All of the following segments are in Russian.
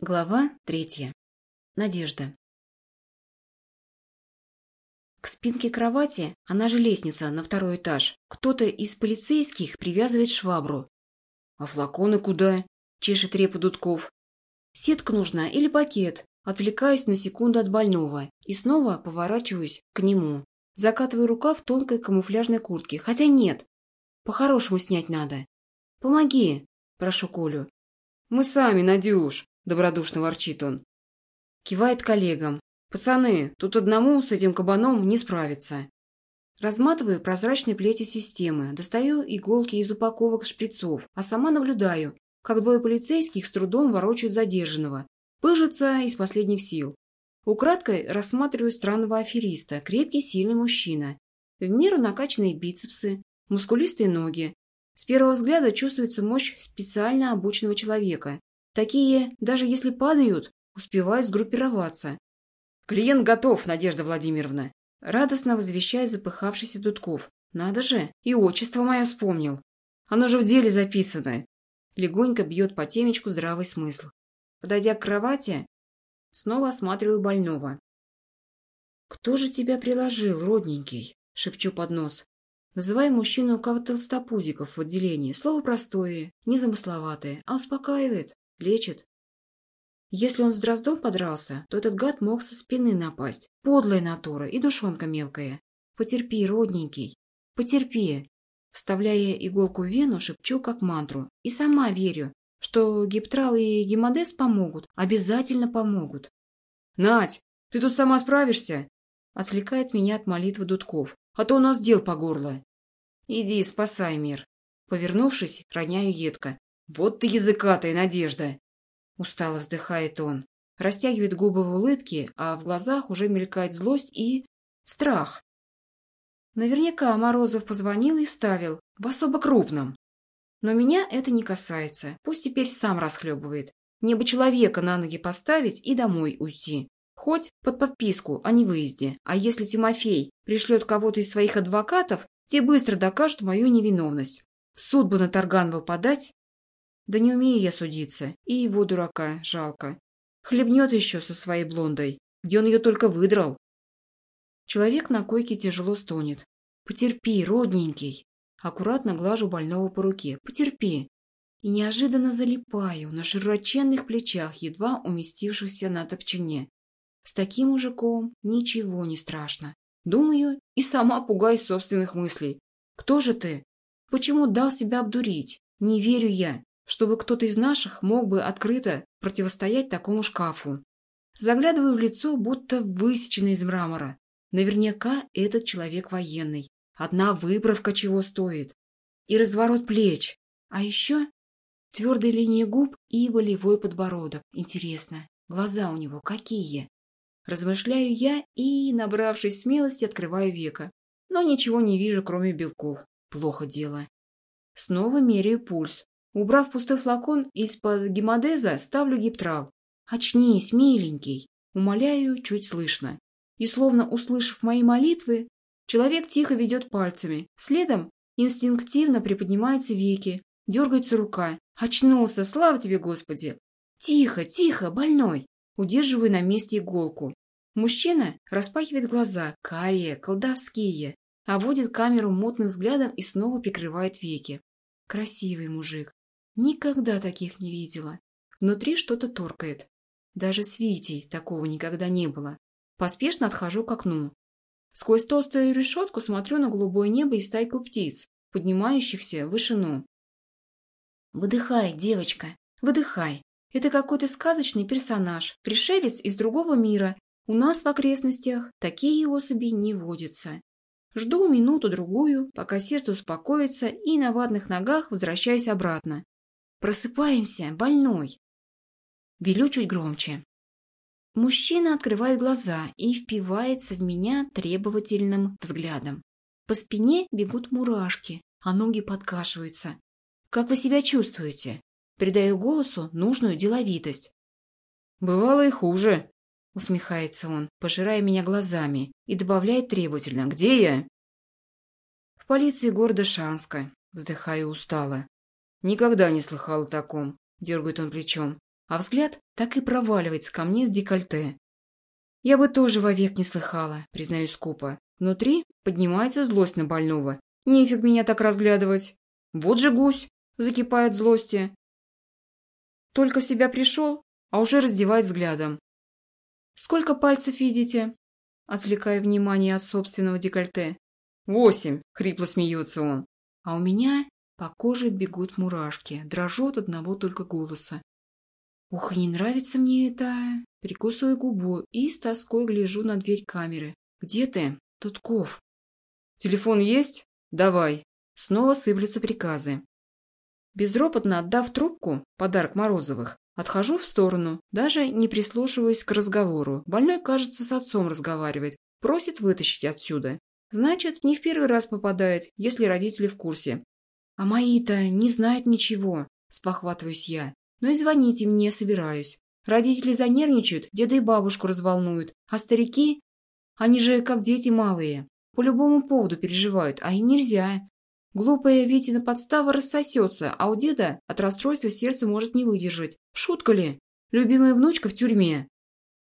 Глава третья. Надежда. К спинке кровати, она же лестница на второй этаж, кто-то из полицейских привязывает швабру. «А флаконы куда?» – чешет репу Дудков. «Сетка нужна или пакет?» Отвлекаюсь на секунду от больного и снова поворачиваюсь к нему. Закатываю рука в тонкой камуфляжной куртке, хотя нет. По-хорошему снять надо. «Помоги!» – прошу Колю. «Мы сами, Надюш!» Добродушно ворчит он. Кивает коллегам. «Пацаны, тут одному с этим кабаном не справиться». Разматываю прозрачные плети системы, достаю иголки из упаковок шприцов, а сама наблюдаю, как двое полицейских с трудом ворочают задержанного. Пыжится из последних сил. Украдкой рассматриваю странного афериста, крепкий, сильный мужчина. В меру накачанные бицепсы, мускулистые ноги. С первого взгляда чувствуется мощь специально обученного человека. Такие, даже если падают, успевают сгруппироваться. «Клиент готов, Надежда Владимировна!» Радостно возвещает запыхавшийся Дудков. «Надо же, и отчество мое вспомнил. Оно же в деле записано!» Легонько бьет по темечку здравый смысл. Подойдя к кровати, снова осматриваю больного. «Кто же тебя приложил, родненький?» – шепчу под нос. Называю мужчину как толстопузиков в отделении. Слово простое, незамысловатое, а успокаивает. Лечит. Если он с Дроздом подрался, то этот гад мог со спины напасть. Подлая натура и душонка мелкая. Потерпи, родненький. Потерпи. Вставляя иголку в вену, шепчу как мантру. И сама верю, что гиптрал и гемодез помогут. Обязательно помогут. «Надь, ты тут сама справишься?» Отвлекает меня от молитвы Дудков. «А то у нас дел по горло». «Иди, спасай мир». Повернувшись, роняю едко. «Вот ты языкатая, Надежда!» Устало вздыхает он. Растягивает губы в улыбке, а в глазах уже мелькает злость и... страх. Наверняка Морозов позвонил и вставил. В особо крупном. Но меня это не касается. Пусть теперь сам расхлебывает. Мне бы человека на ноги поставить и домой уйти. Хоть под подписку о невыезде. А если Тимофей пришлет кого-то из своих адвокатов, те быстро докажут мою невиновность. суд бы на Тарганова подать, да не умею я судиться, и его дурака жалко. Хлебнет еще со своей блондой, где он ее только выдрал. Человек на койке тяжело стонет. «Потерпи, родненький!» Аккуратно глажу больного по руке. «Потерпи!» И неожиданно залипаю на широченных плечах, едва уместившихся на топчине. С таким мужиком ничего не страшно. Думаю и сама пугаюсь собственных мыслей. Кто же ты? Почему дал себя обдурить? Не верю я чтобы кто-то из наших мог бы открыто противостоять такому шкафу. Заглядываю в лицо, будто высеченное из мрамора. Наверняка этот человек военный. Одна выправка чего стоит. И разворот плеч. А еще твердая линия губ и волевой подбородок. Интересно, глаза у него какие? Размышляю я и, набравшись смелости, открываю века. Но ничего не вижу, кроме белков. Плохо дело. Снова меряю пульс. Убрав пустой флакон из-под гемодеза, ставлю гиптрал. «Очнись, миленький!» Умоляю, чуть слышно. И, словно услышав мои молитвы, человек тихо ведет пальцами. Следом инстинктивно приподнимаются веки, дергается рука. «Очнулся! Слава тебе, Господи!» «Тихо, тихо, больной!» Удерживаю на месте иголку. Мужчина распахивает глаза, карие, колдовские, а водит камеру мутным взглядом и снова прикрывает веки. Красивый мужик. Никогда таких не видела. Внутри что-то торкает. Даже с Витей такого никогда не было. Поспешно отхожу к окну. Сквозь толстую решетку смотрю на голубое небо и стайку птиц, поднимающихся в вышину. Выдыхай, девочка, выдыхай. Это какой-то сказочный персонаж, пришелец из другого мира. У нас в окрестностях такие особи не водятся. Жду минуту-другую, пока сердце успокоится, и на ватных ногах возвращаюсь обратно. Просыпаемся, больной. Велю чуть громче. Мужчина открывает глаза и впивается в меня требовательным взглядом. По спине бегут мурашки, а ноги подкашиваются. «Как вы себя чувствуете?» Придаю голосу нужную деловитость. «Бывало и хуже», — усмехается он, пожирая меня глазами, и добавляет требовательно. «Где я?» «В полиции города Шанска», — вздыхаю устало. Никогда не слыхал о таком, дергает он плечом. а взгляд так и проваливается ко мне в декольте. Я бы тоже вовек не слыхала, признаюсь скупо. Внутри поднимается злость на больного. Нефиг меня так разглядывать. Вот же гусь, закипает злости. Только себя пришел, а уже раздевает взглядом. «Сколько пальцев видите?» Отвлекая внимание от собственного декольте. «Восемь!» — хрипло смеется он. А у меня по коже бегут мурашки, дрожат одного только голоса. Ух, не нравится мне это. Прикусываю губу и с тоской гляжу на дверь камеры. Где ты, Тутков? Телефон есть? Давай. Снова сыплются приказы. Безропотно отдав трубку, подарок Морозовых, отхожу в сторону, даже не прислушиваюсь к разговору. Больной, кажется, с отцом разговаривает, просит вытащить отсюда. Значит, не в первый раз попадает, если родители в курсе. А мои-то не знают ничего, спохватываюсь я. Но и звонить им не собираюсь. Родители занервничают, деда и бабушку разволнуют, а старики, они же как дети малые, по любому поводу переживают, а им нельзя. Глупая Витина подстава рассосется, а у деда от расстройства сердце может не выдержать. Шутка ли? Любимая внучка в тюрьме.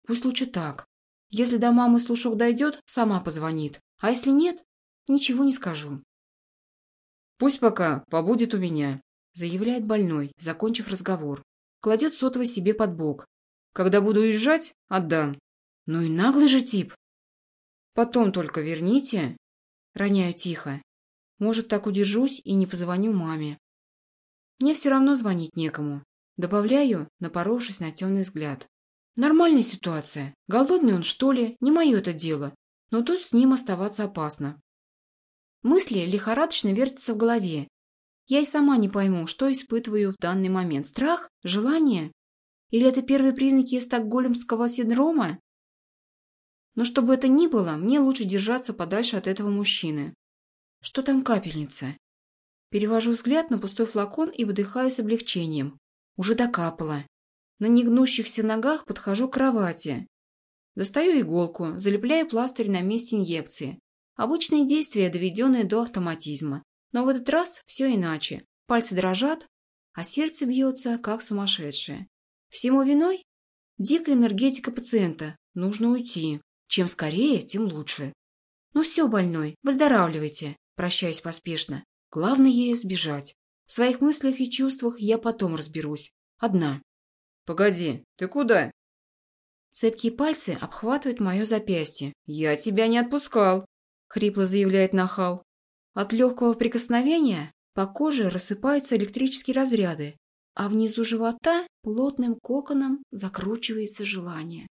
Пусть лучше так. Если до мамы слушок дойдет, сама позвонит. А если нет, ничего не скажу. Пусть пока побудет у меня, заявляет больной, закончив разговор. Кладет сотовый себе под бок. Когда буду уезжать, отдам. Ну и наглый же тип. Потом только верните. Роняю тихо. Может, так удержусь и не позвоню маме. Мне все равно звонить некому. Добавляю, напоровшись на темный взгляд. Нормальная ситуация. Голодный он, что ли? Не мое это дело. Но тут с ним оставаться опасно. Мысли лихорадочно вертятся в голове. Я и сама не пойму, что испытываю в данный момент. Страх? Желание? Или это первые признаки стокгольмского синдрома? Но чтобы это ни было, мне лучше держаться подальше от этого мужчины. Что там капельница? Перевожу взгляд на пустой флакон и выдыхаю с облегчением. Уже докапала. На негнущихся ногах подхожу к кровати. Достаю иголку, залепляю пластырь на месте инъекции. Обычные действия, доведенные до автоматизма. Но в этот раз все иначе. Пальцы дрожат, а сердце бьется, как сумасшедшее. Всему виной? Дикая энергетика пациента. Нужно уйти. Чем скорее, тем лучше. Ну все, больной, выздоравливайте. Прощаюсь поспешно. Главное – сбежать. В своих мыслях и чувствах я потом разберусь. Одна. «Погоди, ты куда?» Цепкие пальцы обхватывают мое запястье. «Я тебя не отпускал», — хрипло заявляет нахал. От легкого прикосновения по коже рассыпаются электрические разряды, а внизу живота плотным коконом закручивается желание.